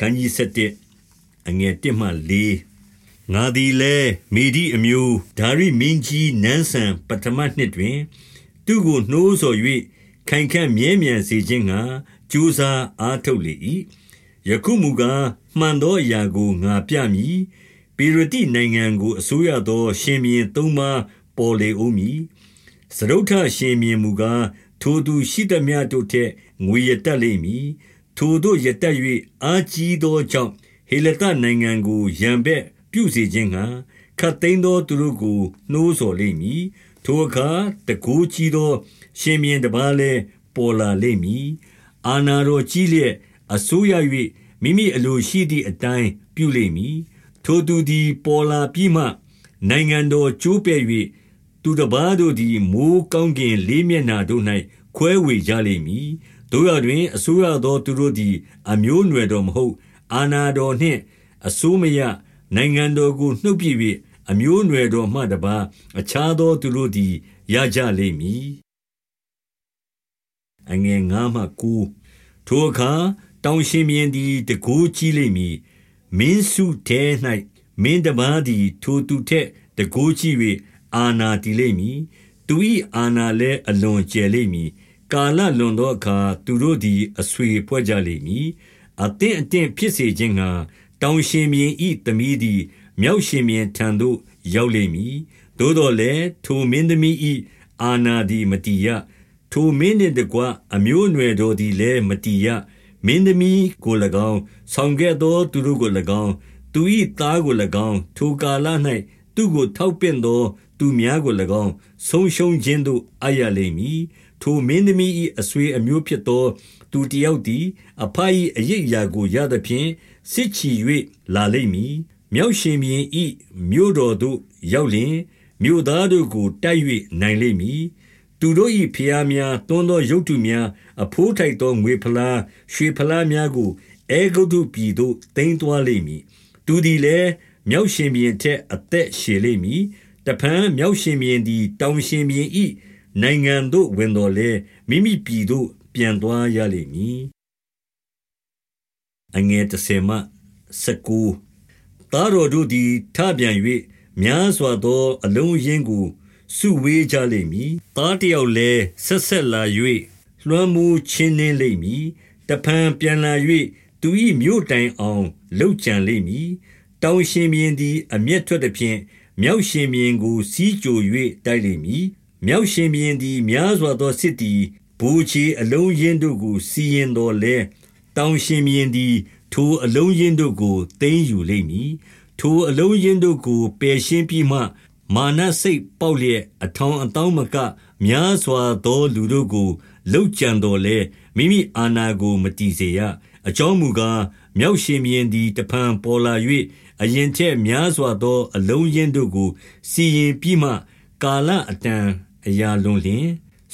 ခန်းကြီး7အငယ်1မှ4ငါသည်လည်းမေဒီအမျိုးဒါရိမင်းကြီးနန်းဆန်ပထမနှစ်တွင် သူကိုနှိုးဆော်၍ခိုင်ခန့်မြဲမြံစေခြင်းငှာကြိုးစားအားထုတ်လေ၏ယခုမူကားမှန်သောအရာကိုငါပြမည်ပေရတိနိုင်ငံကိုအစိုးရသော ရှင်မြင်းသုံးပါးပေါ်လေဦးမည်စရုထရှင်မြင်းမူကားထိုသူရှိသမျှတို့ထက်ငွေရတတ်လိမ့်မည် ထိုတို့ရတတ်၍အာကြီးသောကြောင့် ဟေလတနိုင်ငံကိုရံဘက်ပြုစေခြင်းငှာခတ်သိမ်းသောသူတို့ကို နှိုးဆော်လိမ့်မည် ထိုအခါတကူကြီးသော ရှင်မြင်းတပါးလည်း ပေါ်လာလိမ့်မည် အာနာတော်ကြီးလျက်အစိုးရ၍မိမိအလိုရှိသည့်အတိုင်း ပြုလိမ့်မည် ထိုသူသည် ပေါ်လာပြီးမှ နိုင်ငံတော်ကျိုးပဲ့၍သူတပားတို့သည် မိုးကောင်းကင်လေးမျက်နှာတို့၌ခွဲဝေကြလိမ့်မည် တို့ရတွင် အစိုးရသောသူတို့သည် အမျိုးအနွယ်တော်မဟုတ် အာနာတော်နှင့် အစိုးမရ နိုင်ငံတော်ကို နှုတ်ပြ၍အမျိုးအနွယ်တော်မှတပါအခြားသောသူတို့သည် ရကြလိမ့်မည်အငယ်9မှ9ထိုအခါ တောင်ရှင်မြင်းသည်တကိုးကြီးလိမ့်မည် မင်းစုထဲ၌မင်းတပါးသည် ထိုသူထက်တကိုးကြီး၍အာနာတည်လိမ့်မည် သူ၏အာနာလည်း အလွန်ကျယ်လိမ့်မည် ကာလလွန်သောအခါ သူတို့သည် အဆွေဖွဲ့ကြလိမ့်မည် အသင့်အတင့်ဖြစ်စေခြင်းငှာတောင်ရှင်မြင်းဤသမီးသည် မြောက်ရှင်မြင်းထံသို့ ရောက်လိမ့်မည် သို့တော်လည်း ထိုမင်းသမီးဤအာနာသည် မတီရထိုမင်းနှင့်တကွ အမျိုးအနွယ်တော်သည်လည်း မတီရမင်းသမီးကို၎င်း ဆောင်ခဲ့သောသူတို့ကို၎င်း သူ၏သားကို၎င်း ထိုကာလ၌သူကိုထောက်ပင့်သော သူများကို၎င်း ဆုံးရှုံးခြင်းသို့ အပ်ရလိမ့်မည် ထိုမင်းသမီး၏အဆွေအမျိုးဖြစ်သော သူတယောက်သည်အဖ၏အရိပ်ရာကို ရသဖြင့် စစ်ချီ၍လာလိမ့်မည် မြောက်ရှင်ဘီ၏မြို့တော်သို့ ရောက်လျင် မြို့သားတို့ကို တိုက်၍နိုင်လိမ့်မည် သူတို့၏ဖျားများတွန်းသောရုပ်တုများအဖိုးထိုက်သော ငွေဖလား ရွှေဖလားများကို အဲဂုတ်တုပြည်သို့တင်သွားလိမ့်မည် သူသည်လည်း မြောက်ရှင်ဘီထက် အသက်ရှည်လိမ့်မည် တဖန် မြောက်ရှင်ဘီသည် တောင်ရှင်ဘီ၏ နိုင်ငံသို့ဝင်တော်လဲမိမိပြည်သို့ ပြန်သွားရလိမ့်မည်အငယ်30မှ19သားတော်တို့သည်ထပြန်၍များစွာသော အလုံးရင်းကိုစုဝေးကြလိမ့်မည်သားတယောက်လည်းဆက်ဆက်လာ၍လွှမ်းမိုးချင်းနှင်းလိမ့်မည်တဖန်ပြန်လာ၍သူ၏မြို့တိုင်အောင်လှုပ်ကြံလိမ့်မည်တောင်ရှင်မြင်းသည် အမျက်ထွက်သည်ဖြင့်မြောက်ရှင်မြင်းကိုစီးကြို၍တိုက်လိမ့်မည် မြောက်ရှင်ဘုရင်သည် များစွာသောစစ်သည် ဗိုလ်ခြေအလုံးအရင်းတို့ကို စီးရင်တော်လဲတောင်ရှင်ဘုရင်သည် ထိုအလုံးရင်းတို့ကို သိမ်းယူလိမ့်မည် ထိုအလုံးရင်းတို့ကို ပယ်ရှင်းပြီးမှ မာနစိတ်ပေါက်လျက် အထောင်အတောင်းမက များစွာသောလူတို့ကိုလှုပ်ကြံတော်လဲမိမိအာဏာကို မတည်စေရ အကြောင်းမူကား မြောက်ရှင်ဘုရင်သည် တဖန်ပေါ်လာ၍အရင်ထက်များစွာသော အလုံးရင်းတို့ကို စီရင်ပြီးမှ ကာလအတန် အရာလွန်လျင်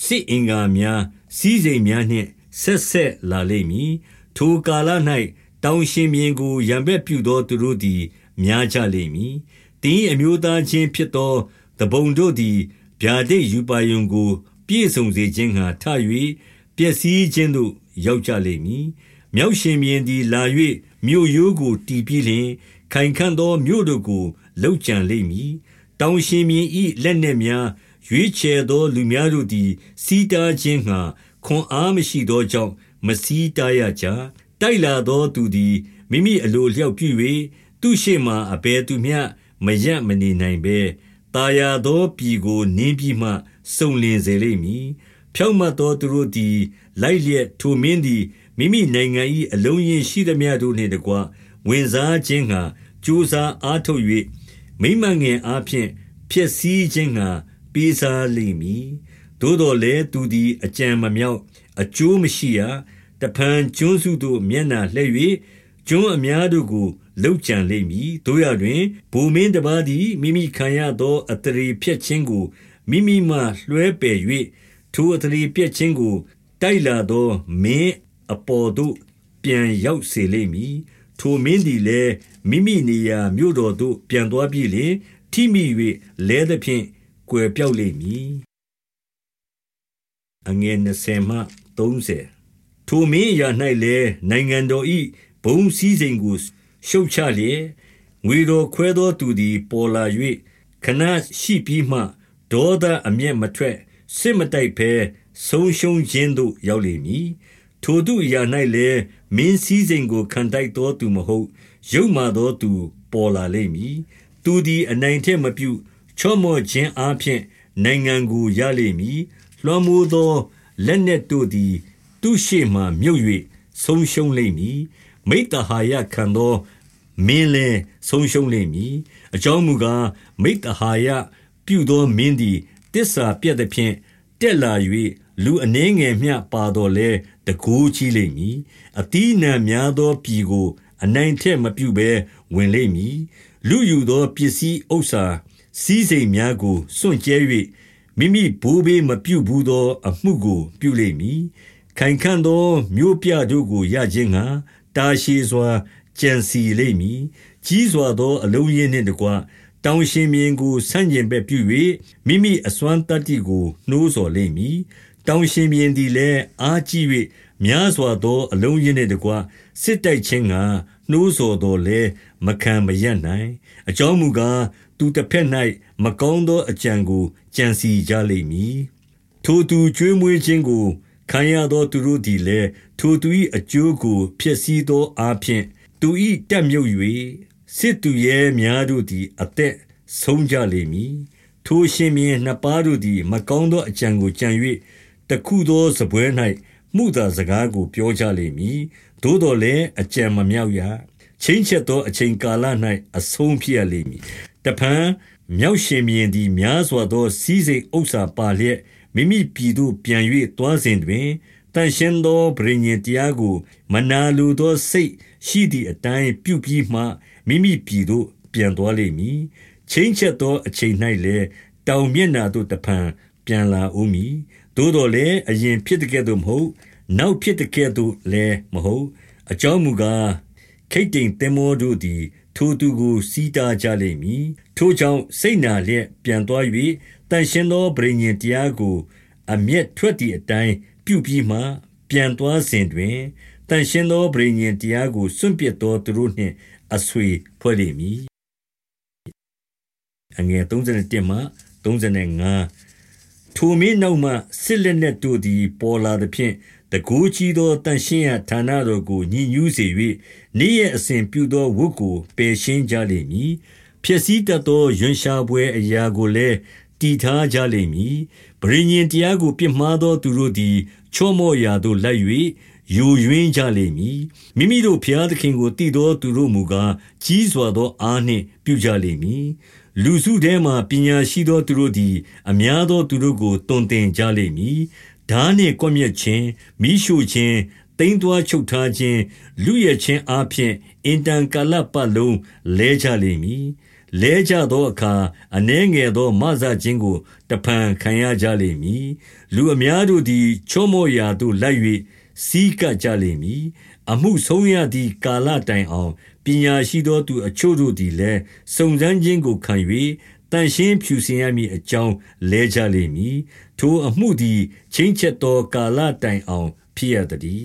စစ်အင်္ဂါများစီးစိမ်များနှင့်ဆက်ဆက်လာလိမ့်မည်ထိုကာလ၌တောင်ရှင်မြင်းကိုရံဘက်ပြုသောသူတို့သည် များကြလိမ့်မည်တင်းအမျိုးသားချင်းဖြစ်သောတပုံတို့သည်ဗျာဒိတ်ယူပါယုံကို ပြည့်စုံစေခြင်းဟံထ၍ပျက်စီးခြင်းသို့ရောက်ကြလိမ့်မည်မြောက်ရှင်မြင်းသည်လာ၍မြို့ရိုးကိုတီးပြီးလျှင်ခိုင်ခန့်သောမြို့တို့ကိုလှုပ်ကြံလိမ့်မည်တောင်ရှင်မြင်းဤလက်နှင့်များ ရွေးချယ်သော လူများတို့သည်စီးတားခြင်းငှာခွန်အားမရှိသောကြောင့်မစီးတားရကြ တိုက်လာသောသူသည် မိမိအလိုလျောက်ပြု၍သူရှိမှအဘယ်သူမျှ မရမနေနိုင်ဘဲတာယာသောပြည်ကို နင်းပြီးမှ စုံလင်စေလိမ့်မည် ဖြောင့်မတ်သောသူတို့သည် လိုက်လျက် ထိုမင်းသည် မိမိနိုင်ငံ၏အလုံးရင်ရှိသမျှတို့နှင့်တကွ ဝင်စားခြင်းငှာကြိုးစားအားထုတ်၍မိမငယ်အားဖြင့်ဖြစ်စည်းခြင်းငှာ ပေးစားလိမ့်မည်သို့တော်လည်းသူသည်အကြံမမြောက်အကျိုးမရှိရတဖန်ကျွန်းစုသို့မျက်နှာလှည့်၍ကျွန်းအများတို့ကိုလှုပ်ကြံလိမ့်မည်တို့ရတွင်ဘူမင်းတပါးသည်မိမိခံရသောအတရေဖြတ်ခြင်းကိုမိမိမှလွှဲပယ်၍ထိုအတရေပြက်ခြင်းကိုတိုက်လာသောမင်းအပေါ်သို့ပြန်ရောက်စေလိမ့်မည်ထိုမင်းသည်လည်းမိမိနေရာမြို့တော်သို့ပြန်သွားပြီလေထိမိ၍လဲသဖြင့် ကွယ်ပြောက်လိမ့်မည်အငယ်20မှ30ထိုမင်းရာ၌လည်းနိုင်ငံတော်ဤဗဘုံစည်းစိမ်ကိုရှုတ်ချလျက်ငွေတော်ခွဲသောသူသည် ပေါ်လာ၍ခဏရှိပြီးမှဒေါသအမျက်မထွက်စစ်မတိုက်ဘဲဆုံးရှုံးခြင်းသို့ရောက်လိမ့်မည်ထိုသူအရာ၌လည်းမင်းစည်းစိမ်ကိုခံတိုက်သောသူမဟုတ်ရုပ်မာသောသူ ပေါ်လာလိမ့်မည်သူသည်အနိုင်ထက်မပြု ချော့မော့ခြင်းအပြင်နိုင်ငံကိုရလိမ့်မည် လွှမ်းမိုးသော လက်နက်တို့သည် သူရှိမှမြုပ်၍ဆုံးရှုံးလိမ့်မည် မိတ္တဟာယခံသော မင်းလည်း ဆုံးရှုံးလိမ့်မည် အကြောင်းမူကား မိတ္တဟာယပြုသောမင်းသည်တစ္ဆာပြတ်သည်ဖြင့် တက်လာ၍လူအနှဲငယ်မျှပါတော်လဲတကူးကြီးလိမ့်မည်အတီးနှံများသောပြည်ကို အနိုင်ထက်မပြုဘဲ ဝင်လိမ့်မည်လူယူသော ပစ္စည်းဥစ္စာ စည်းစိမ်များကိုစွန့်ကြဲ၍မိမိဘိုးဘေးမပြုဘူးသောအမှုကို ပြုလိမ့်မည်ခိုင်ခံ့သောမြို့ပြတို့ကိုရခြင်းငှာတာရှည်စွာကြံစီလိမ့်မည်ကြီးစွာသော အလုံးရင်းနှင့်တကွတောင်ရှင်မြင်းကိုဆန့်ကျင်ဘက်ပြု၍မိမိအစွမ်းတတ္တိကိုနှိုးဆော်လိမ့်မည်တောင်ရှင်မြင်းသည်လည်းအားကြီး၍များစွာသော အလုံးရင်းနှင့်တကွစစ်တိုက်ခြင်းငှာ နှိုးဆော်တော်လဲမခံမရနိုင် အကြောင်းမူကား သူတစ်ဖက်၌မကောင်းသောအကြံကို ကြံစီကြလိမ့်မည် ထိုသူကျွေးမွေးခြင်းကို ခံရသောသူတို့သည်လည်း ထိုသူ၏အကျိုးကို ဖျက်ဆီးသောအားဖြင့် သူ၏တက်မြုပ်၍စစ်သူရဲများတို့သည် အသက်ဆုံးကြလိမ့်မည် ထိုရှင်မြင်းနှစ်ပါးတို့သည် မကောင်းသောအကြံကို ကြံ၍တခုသောစပွဲ၌ မှုသာစကားကို ပြောကြလိမ့်မည် သို့တော်လည်း အကြံမမြောက်ရ ချင်းချက်သော အချိန်ကာလ၌အဆုံးဖြစ်ရလိမ့်မည် တဖန် မြောက်ရှင်မြင်းသည် များစွာသောစီးစိမ်ဥစ္စာပါလျက် မိမိပြည်သို့ ပြန်၍သွားစဉ်တွင်တန်ရှင်းသောဗြိညင်တရားကို မနာလိုသောစိတ်ရှိသည့်အတိုင်း ပြုပြီးမှ မိမိပြည်သို့ ပြန်သွားလိမ့်မည် ချင်းချက်သော အချိန်၌လည်း တောင်မျက်နာသို့ တဖန် ပြန်လာဦးမည် သို့တော်လည်း အရင်ဖြစ်တဲ့ကဲ့သို့မဟုတ် နောက်ဖြစ်တဲ့ကဲ့သို့လည်းမဟုတ် အကြောင်းမူကား ခိတ်တိမ်တင်မောတို့သည် ထိုသူကိုစီးတားကြလိမ့်မည် ထိုကြောင့် စိတ်နာလျက် ပြန်သွား၍တန်ရှင်းသောဗြိညင်တရားကို အမျက်ထွက်သည့်အတိုင်း ပြုပြီးမှ ပြန်သွားစဉ်တွင်တန်ရှင်းသောဗြိညင်တရားကို စွန့်ပစ်သော သူတို့နှင့် အဆွေဖွဲ့လိမ့်မည်အငယ်31မှ35 ထိုမင်းနောက်မှစစ်လက်နက်တို့သည် ပေါ်လာသည်ဖြင့်တကူးကြီးသောတန်ရှင်းရဌာနတော်ကိုညှဉ်းညူးစေ၍နေ့ရက်အစဉ်ပြုသောဝတ်ကိုပယ်ရှင်းကြလိမ့်မည်ဖြစ်စည်းတတ်သောယွန်ရှာပွဲအရာကိုလည်းတည်ထားကြလိမ့်မည်ဗြိညင်တရားကိုပြစ်မှားသောသူတို့သည် ချော့မော့ရာသို့လိုက်၍ ယိုယွင်းကြလိမ့်မည်မိမိတို့ဖျားသခင်ကိုတည်သောသူတို့မူကားကြီးစွာသောအားနှင့်ပြုကြလိမ့်မည်လူစုထဲမှပညာရှိသောသူတို့သည်အများသောသူတို့ကိုတွင်တင်ကြလိမ့်မည်ဓာနှင့်ကွမျက်ခြင်းမိရှုခြင်းတိမ်သွာချုပ်ထားခြင်းလူရခြင်းအပြင်အင်တန်ကာလပတ်လုံးလဲကြလိမ့်မည်လဲကြသောအခါအနှဲငယ်သောမဆခြင်းကိုတဖန်ခံရကြလိမ့်မည်လူအများတို့သည်ချောမောရာသို့လိုက်၍ စီးကပ်ကြလိမ့်မည်အမှုဆုံးရသည့်ကာလတိုင်အောင်ပညာရှိသောသူအချို့တို့သည်လည်းစုံစမ်းခြင်းကိုခံ၍တန်ရှင်းဖြူစင်ရမည်အကြောင်းလဲကြလိမ့်မည်ထိုအမှုသည်ချင်းချက်သောကာလတိုင်အောင်ဖြစ်ရသည်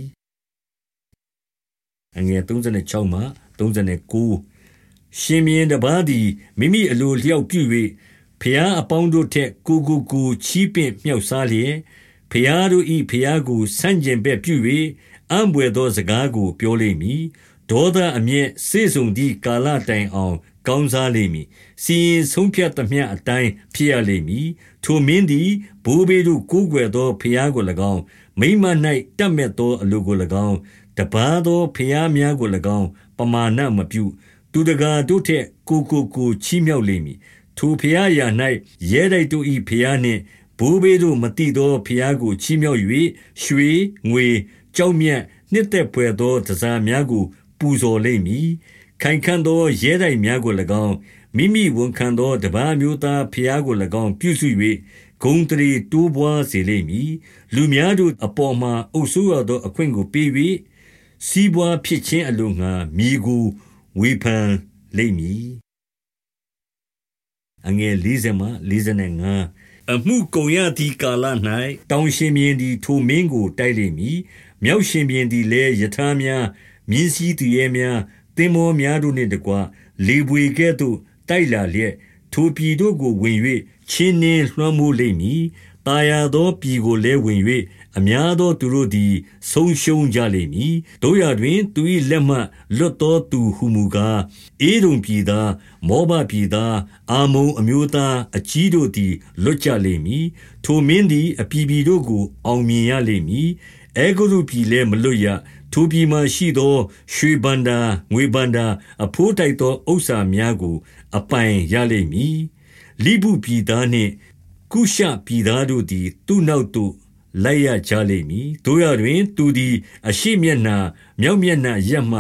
အငယ်36မှ39ရှင်မြင်းတပါးသည်မိမိအလိုလျောက်ပြု၍ဖျားအပေါင်းတို့ထက်ကိုကိုကိုချီးပင့်မြောက်စားလျက် ဖျားတို့ဤဖျားကို ဆန့်ကျင်ဘက်ပြု၍အံ့ဘွယ်သောစကားကို ပြောလိမ့်မည် ဒေါသအမျက်စေဆုံသည့်ကာလတိုင်အောင် ကောင်းစားလိမ့်မည် စီရင်ဆုံးဖြတ်သမျှအတိုင်း ဖြစ်ရလိမ့်မည် ထိုမင်းသည် ဘိုးဘေးတို့ကိုးကွယ်သောဖျားကို၎င်း မိမ၌တတ်မဲ့သောအလိုကို၎င်း တပါသောဖျားများကို၎င်း ပမာဏမပြု သူတကာတို့ထက် ကိုကိုကိုချီးမြှောက်လိမ့်မည် ထိုဖျားရာ၌ရဲတိုက်တို့၏ဖျားနှင့် ဘိုးဘေးတို့မတိသောဖျားကို ချီးမြှောက်၍ရွှေ ငွေကြောက်မြတ် နှစ်သက်ဖွယ်သောတစားများကို ပူဇော်လိမ့်မည် ခိုင်ခံ့သော ရဲတိုက်များကို၎င်း မိမိဝန်ခံသော တပါးမျိုးသားဖျားကို၎င်း ပြုစု၍ဂုံတရီတိုးပွားစေလိမ့်မည် လူများတို့အပေါ်မှာ အုပ်ဆိုးရသော အခွင့်ကိုပေး၍စီးပွားဖြစ်ခြင်းအလိုငှာမိကို ဝေဖန်လိမ့်မည်အငယ်40မှ45 အမှုကုံရသည့်ကာလ၌တောင်ရှင်မြင်းသည်ထိုမင်းကိုတိုက်လိမ့်မည်မြောက်ရှင်မြင်းသည်လည်းယထာများမြင်းစည်းသူရဲများသင်္ဘောများတို့နှင့်တကွလေပွေကဲ့သို့တိုက်လာလျက်ထိုပြည်တို့ကိုဝင်၍ချင်းနှင်းလွှမ်းမိုးလိမ့်မည်။ တာယာသောပြည်ကိုလည်းဝင်၍အများသောသူတို့သည် ဆုံးရှုံးကြလိမ့်မည်။တို့ရတွင် သူ၏လက်မှ လွတ်သောသူဟုမူကားအေဒုံပြည်သား မောဘပြည်သားအာမုံအမျိုးသားအကြီးတို့သည် လွတ်ကြလိမ့်မည်။ထိုမင်းသည် အပြည်ပြည်တို့ကို အောင်မြင်ရလိမ့်မည်။အဲဂုတ္တုပြည်လည်း မလွတ်ရ ထိုပြည်မှရှိသော ရွှေဘန္တာငွေဘန္တာအဖိုးတိုက်သော ဥစ္စာများကို အပိုင်ရလိမ့်မည် လိဗုပြည်သားနှင့် ကုရှပြည်သားတို့သည် သူ့နောက်သို့ လိုက်ရကြလိမ့်မည်တို့ရတွင် သူသည် အရှိမျက်နှာ မြောက်မျက်နှာရက်မှ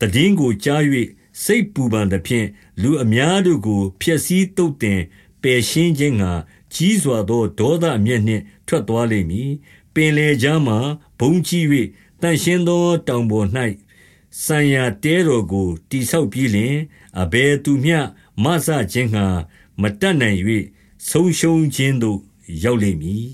တည်င်းကိုကြား၍စိတ်ပူပန်သဖြင့် လူအများတို့ကို ဖျက်ဆီးတုတ်တင်ပယ်ရှင်းခြင်းငှာကြီးစွာသော ဒေါသအမျက်နှင့် ထွက်သွားလိမ့်မည် ပင်လေကြားမှဘုံကြီး၍တန်ရှင်းသော တောင်ပေါ်၌ဆံရတဲတော်ကိုတိဆောက်ပြီးလျှင် အဘယ်သူမျှမဆခြင်းငှာမတတ်နိုင်၍ ဆုံးရှုံးခြင်းသို့ရောက်လိမ့်မည်